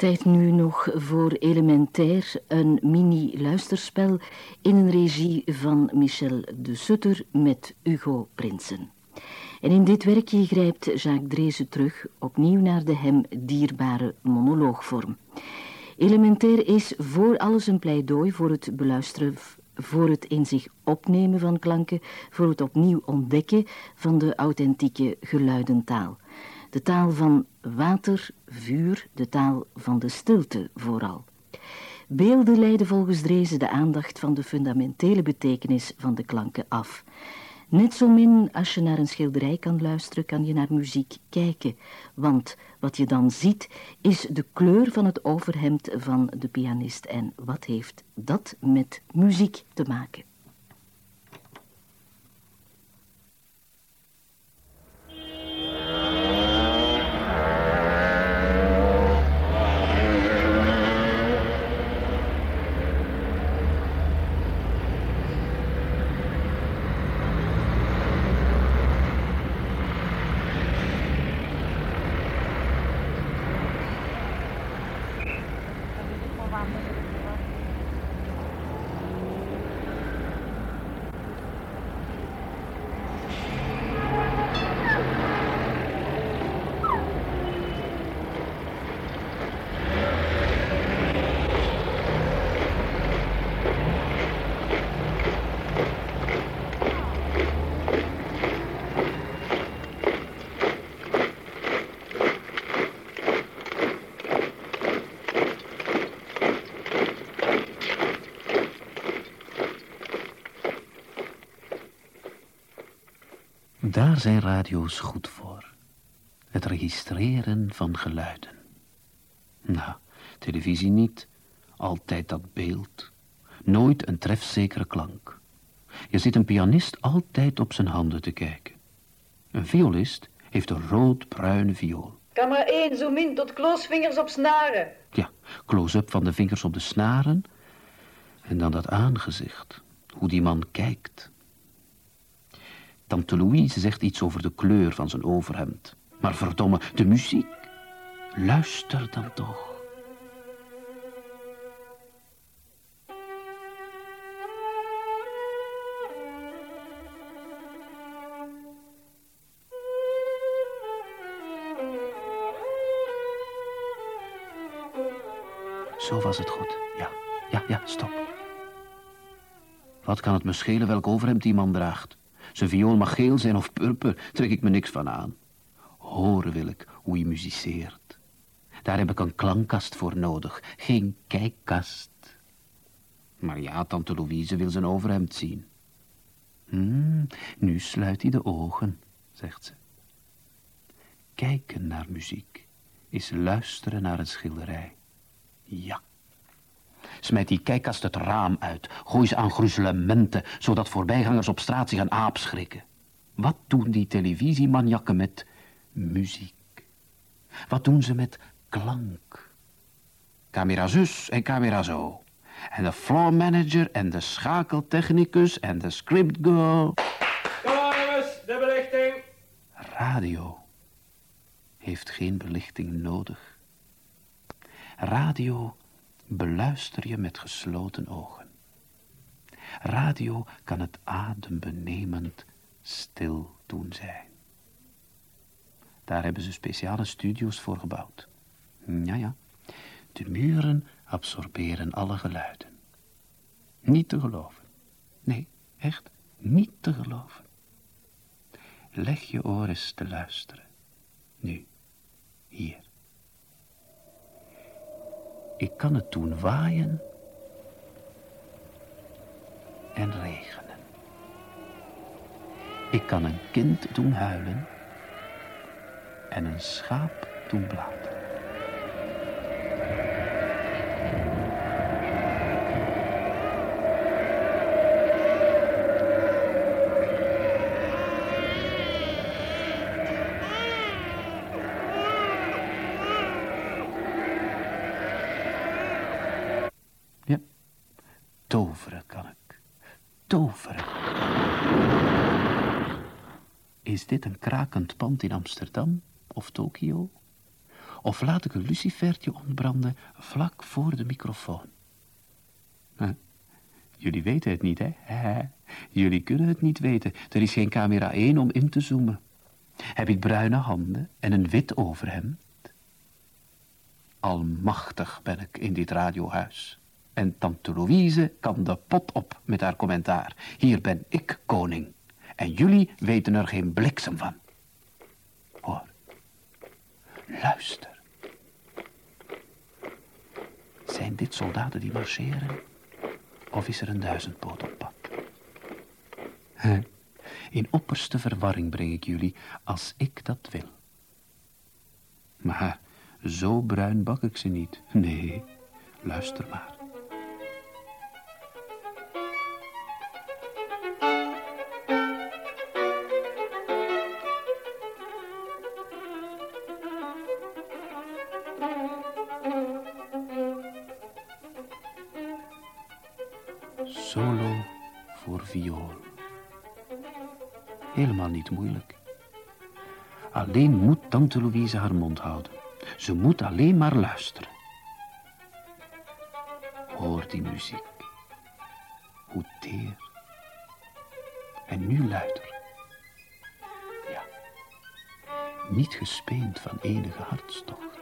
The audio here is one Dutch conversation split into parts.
Tijd nu nog voor Elementair, een mini-luisterspel in een regie van Michel de Sutter met Hugo Prinsen. En in dit werkje grijpt Jacques Dreese terug opnieuw naar de hem dierbare monoloogvorm. Elementair is voor alles een pleidooi voor het beluisteren, voor het in zich opnemen van klanken, voor het opnieuw ontdekken van de authentieke geluidentaal. De taal van water, vuur, de taal van de stilte vooral. Beelden leiden volgens Drezen de aandacht van de fundamentele betekenis van de klanken af. Net zo min als je naar een schilderij kan luisteren, kan je naar muziek kijken. Want wat je dan ziet, is de kleur van het overhemd van de pianist. En wat heeft dat met muziek te maken? Daar zijn radio's goed voor. Het registreren van geluiden. Nou, televisie niet. Altijd dat beeld. Nooit een trefzekere klank. Je ziet een pianist altijd op zijn handen te kijken. Een violist heeft een rood-bruine viool. Camera 1, zoom in tot close-vingers op snaren. Ja, close-up van de vingers op de snaren. En dan dat aangezicht. Hoe die man kijkt. Tante Louise zegt iets over de kleur van zijn overhemd. Maar verdomme, de muziek. Luister dan toch. Zo was het goed. Ja, ja, ja, stop. Wat kan het me schelen welk overhemd die man draagt? Zijn viool mag geel zijn of purper, trek ik me niks van aan. Horen wil ik hoe hij muziceert. Daar heb ik een klankkast voor nodig, geen kijkkast. Maar ja, tante Louise wil zijn overhemd zien. Hmm, nu sluit hij de ogen, zegt ze. Kijken naar muziek is luisteren naar een schilderij. Ja. Smijt die kijkkast het raam uit. Gooi ze aan gruzelementen, zodat voorbijgangers op straat zich een aap schrikken. Wat doen die televisiemaniakken met muziek? Wat doen ze met klank? Camera zus en camera zo. En de floor manager en de schakeltechnicus en de script girl. Kom jongens, de belichting. Radio heeft geen belichting nodig. Radio beluister je met gesloten ogen. Radio kan het adembenemend stil doen zijn. Daar hebben ze speciale studio's voor gebouwd. Ja, ja. De muren absorberen alle geluiden. Niet te geloven. Nee, echt niet te geloven. Leg je oor eens te luisteren. Nu, hier. Ik kan het doen waaien en regenen. Ik kan een kind doen huilen en een schaap doen blaten. Toveren kan ik. Toveren. Is dit een krakend pand in Amsterdam of Tokio? Of laat ik een lucifertje ontbranden vlak voor de microfoon? Jullie weten het niet, hè? Jullie kunnen het niet weten. Er is geen camera 1 om in te zoomen. Heb ik bruine handen en een wit overhemd? Almachtig ben ik in dit radiohuis. En tante Louise kan de pot op met haar commentaar. Hier ben ik koning. En jullie weten er geen bliksem van. Hoor. Luister. Zijn dit soldaten die marcheren? Of is er een duizendpoot op pad? In opperste verwarring breng ik jullie als ik dat wil. Maar zo bruin bak ik ze niet. Nee, luister maar. Viool. Helemaal niet moeilijk. Alleen moet tante Louise haar mond houden. Ze moet alleen maar luisteren. Hoor die muziek. Hoe teer. En nu luider. Ja. Niet gespeend van enige hartstocht.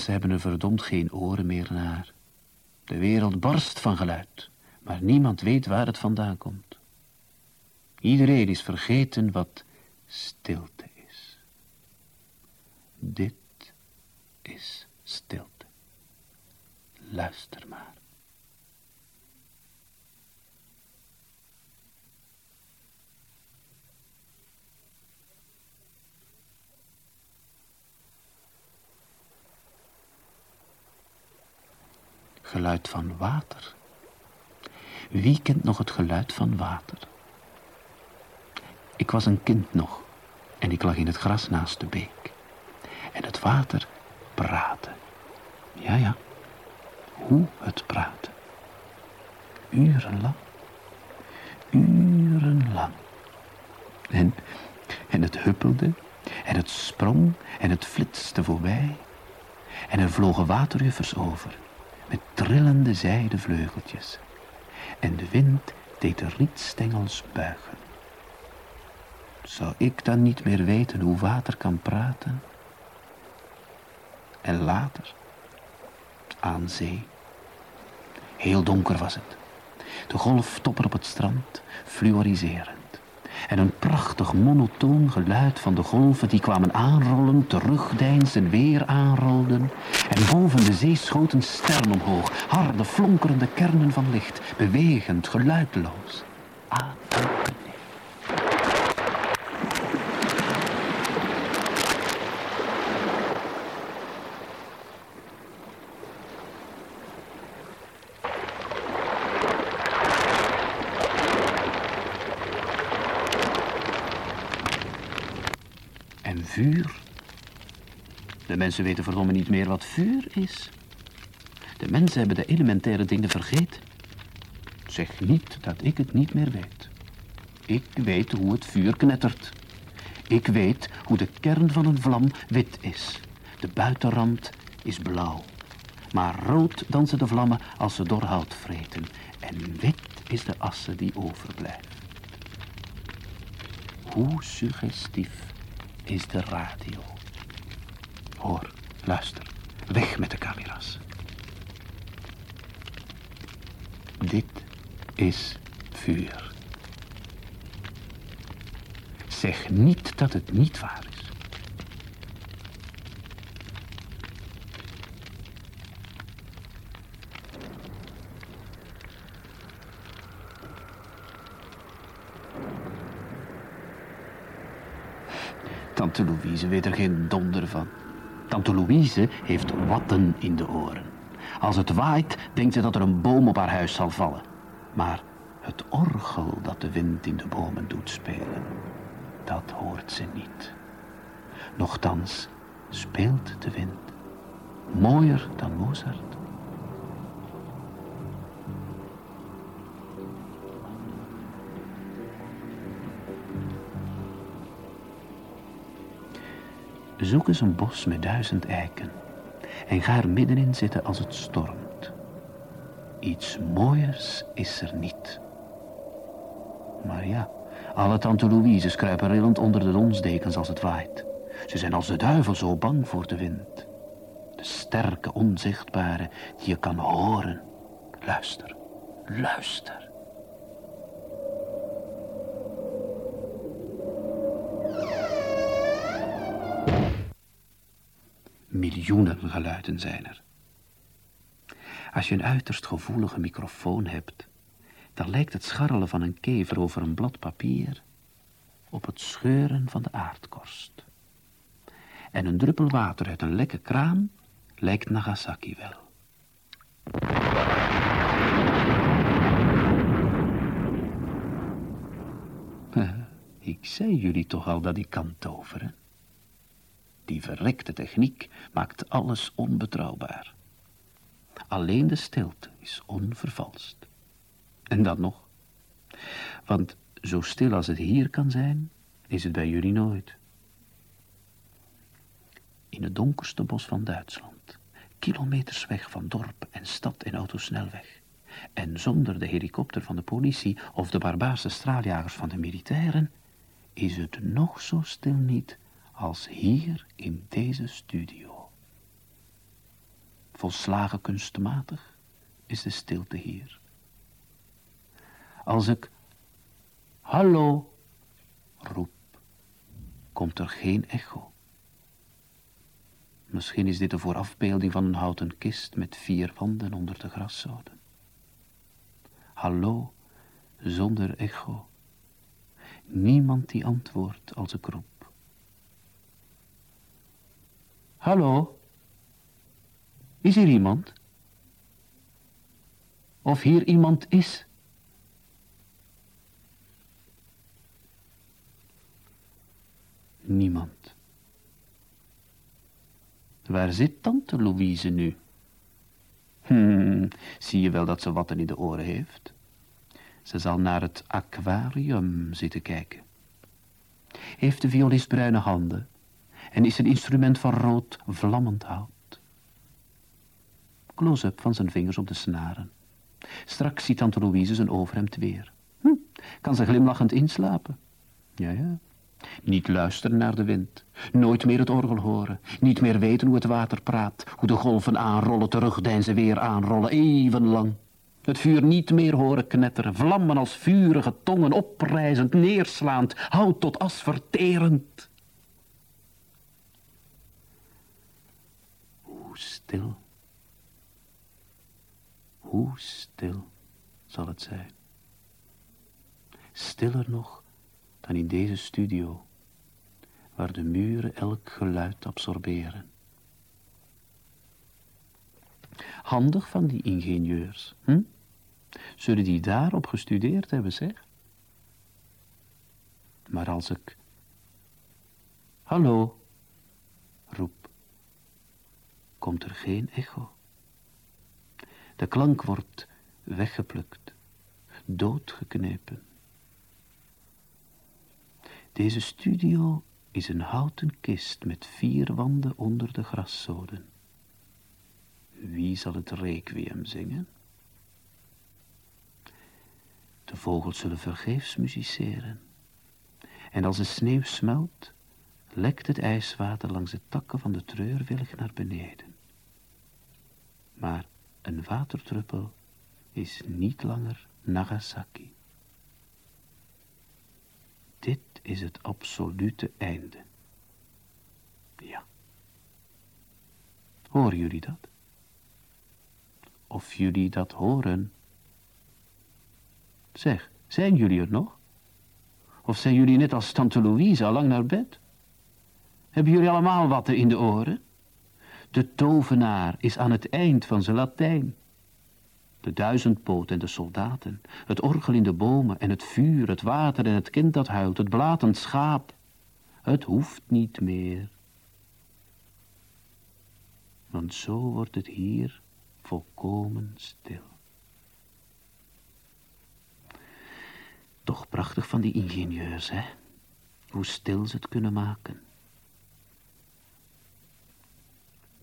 Mensen hebben er verdomd geen oren meer naar. De wereld barst van geluid, maar niemand weet waar het vandaan komt. Iedereen is vergeten wat stilte is. Dit is stilte. Luister maar. Geluid van water. Wie kent nog het geluid van water? Ik was een kind nog en ik lag in het gras naast de beek. En het water praatte. Ja, ja. Hoe het praatte. Urenlang. Urenlang. En, en het huppelde en het sprong en het flitste voorbij. En er vlogen waterjuffers over met trillende zijde vleugeltjes. En de wind deed de rietstengels buigen. Zou ik dan niet meer weten hoe water kan praten? En later, aan zee. Heel donker was het. De golftopper op het strand, fluoriserend. En een prachtig monotoon geluid van de golven die kwamen aanrollen, terugdeinsden, weer aanrolden. En boven de zee schoten sterren omhoog, harde, flonkerende kernen van licht, bewegend, geluidloos. Aan vuur? De mensen weten verdomme niet meer wat vuur is. De mensen hebben de elementaire dingen vergeten. Zeg niet dat ik het niet meer weet. Ik weet hoe het vuur knettert. Ik weet hoe de kern van een vlam wit is. De buitenrand is blauw. Maar rood dansen de vlammen als ze door hout vreten. En wit is de asse die overblijft. Hoe suggestief is de radio. Hoor, luister. Weg met de camera's. Dit is vuur. Zeg niet dat het niet waar is. Tante Louise weet er geen donder van. Tante Louise heeft watten in de oren. Als het waait, denkt ze dat er een boom op haar huis zal vallen. Maar het orgel dat de wind in de bomen doet spelen, dat hoort ze niet. Nochtans speelt de wind mooier dan Mozart. Zoek eens een bos met duizend eiken en ga er middenin zitten als het stormt. Iets mooiers is er niet. Maar ja, alle tante Louise's kruipen rillend onder de donsdekens als het waait. Ze zijn als de duivel zo bang voor de wind. De sterke, onzichtbare, die je kan horen. Luister, luister. Miljoenen geluiden zijn er. Als je een uiterst gevoelige microfoon hebt, dan lijkt het scharrelen van een kever over een blad papier op het scheuren van de aardkorst. En een druppel water uit een lekke kraan lijkt Nagasaki wel. Ik zei jullie toch al dat ik kan toveren? Die verrekte techniek maakt alles onbetrouwbaar. Alleen de stilte is onvervalst. En dat nog. Want zo stil als het hier kan zijn, is het bij jullie nooit. In het donkerste bos van Duitsland, kilometers weg van dorp en stad en autosnelweg, en zonder de helikopter van de politie of de barbaarse straaljagers van de militairen, is het nog zo stil niet als hier in deze studio. Volslagen kunstmatig is de stilte hier. Als ik hallo roep, komt er geen echo. Misschien is dit de voorafbeelding van een houten kist met vier wanden onder de graszoden. Hallo, zonder echo. Niemand die antwoordt als ik roep. Hallo? Is hier iemand? Of hier iemand is? Niemand. Waar zit tante Louise nu? Hmm, zie je wel dat ze wat in de oren heeft? Ze zal naar het aquarium zitten kijken. Heeft de violist bruine handen? En is een instrument van rood vlammend hout. Close-up van zijn vingers op de snaren. Straks ziet tante Louise zijn overhemd weer. Hm, kan ze glimlachend inslapen? Ja, ja. Niet luisteren naar de wind. Nooit meer het orgel horen. Niet meer weten hoe het water praat. Hoe de golven aanrollen, terugdeinzen weer aanrollen. Even lang. Het vuur niet meer horen knetteren. Vlammen als vurige tongen oprijzend, neerslaand. Hout tot as verterend. Stil. Hoe stil zal het zijn? Stiller nog dan in deze studio, waar de muren elk geluid absorberen. Handig van die ingenieurs, hm? Zullen die daarop gestudeerd hebben, zeg? Maar als ik... Hallo, roep komt er geen echo. De klank wordt weggeplukt, doodgeknepen. Deze studio is een houten kist met vier wanden onder de graszoden. Wie zal het requiem zingen? De vogels zullen vergeefs musiceren. En als de sneeuw smelt, lekt het ijswater langs de takken van de treurwillig naar beneden. Maar een waterdruppel is niet langer Nagasaki. Dit is het absolute einde. Ja. Horen jullie dat? Of jullie dat horen? Zeg, zijn jullie er nog? Of zijn jullie net als tante Louise al lang naar bed? Hebben jullie allemaal wat in de oren? De tovenaar is aan het eind van zijn Latijn. De duizendpoot en de soldaten, het orgel in de bomen en het vuur, het water en het kind dat huilt, het blatend schaap. Het hoeft niet meer, Want zo wordt het hier volkomen stil. Toch prachtig van die ingenieurs, hè? Hoe stil ze het kunnen maken.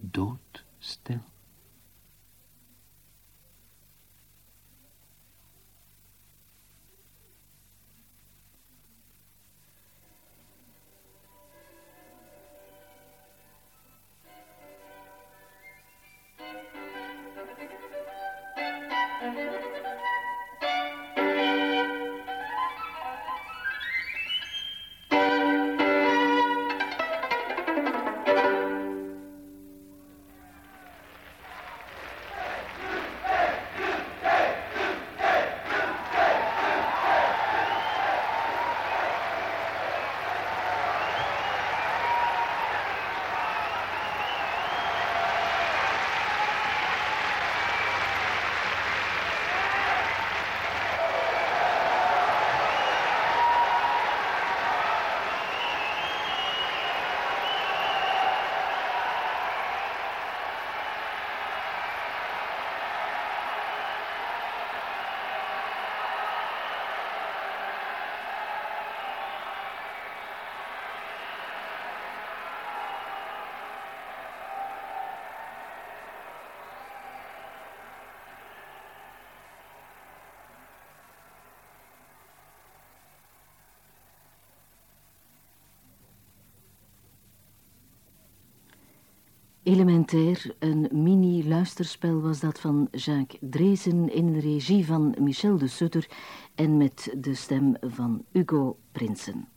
dood still. Elementair, een mini-luisterspel was dat van Jacques Drezen in de regie van Michel de Sutter en met de stem van Hugo Prinsen.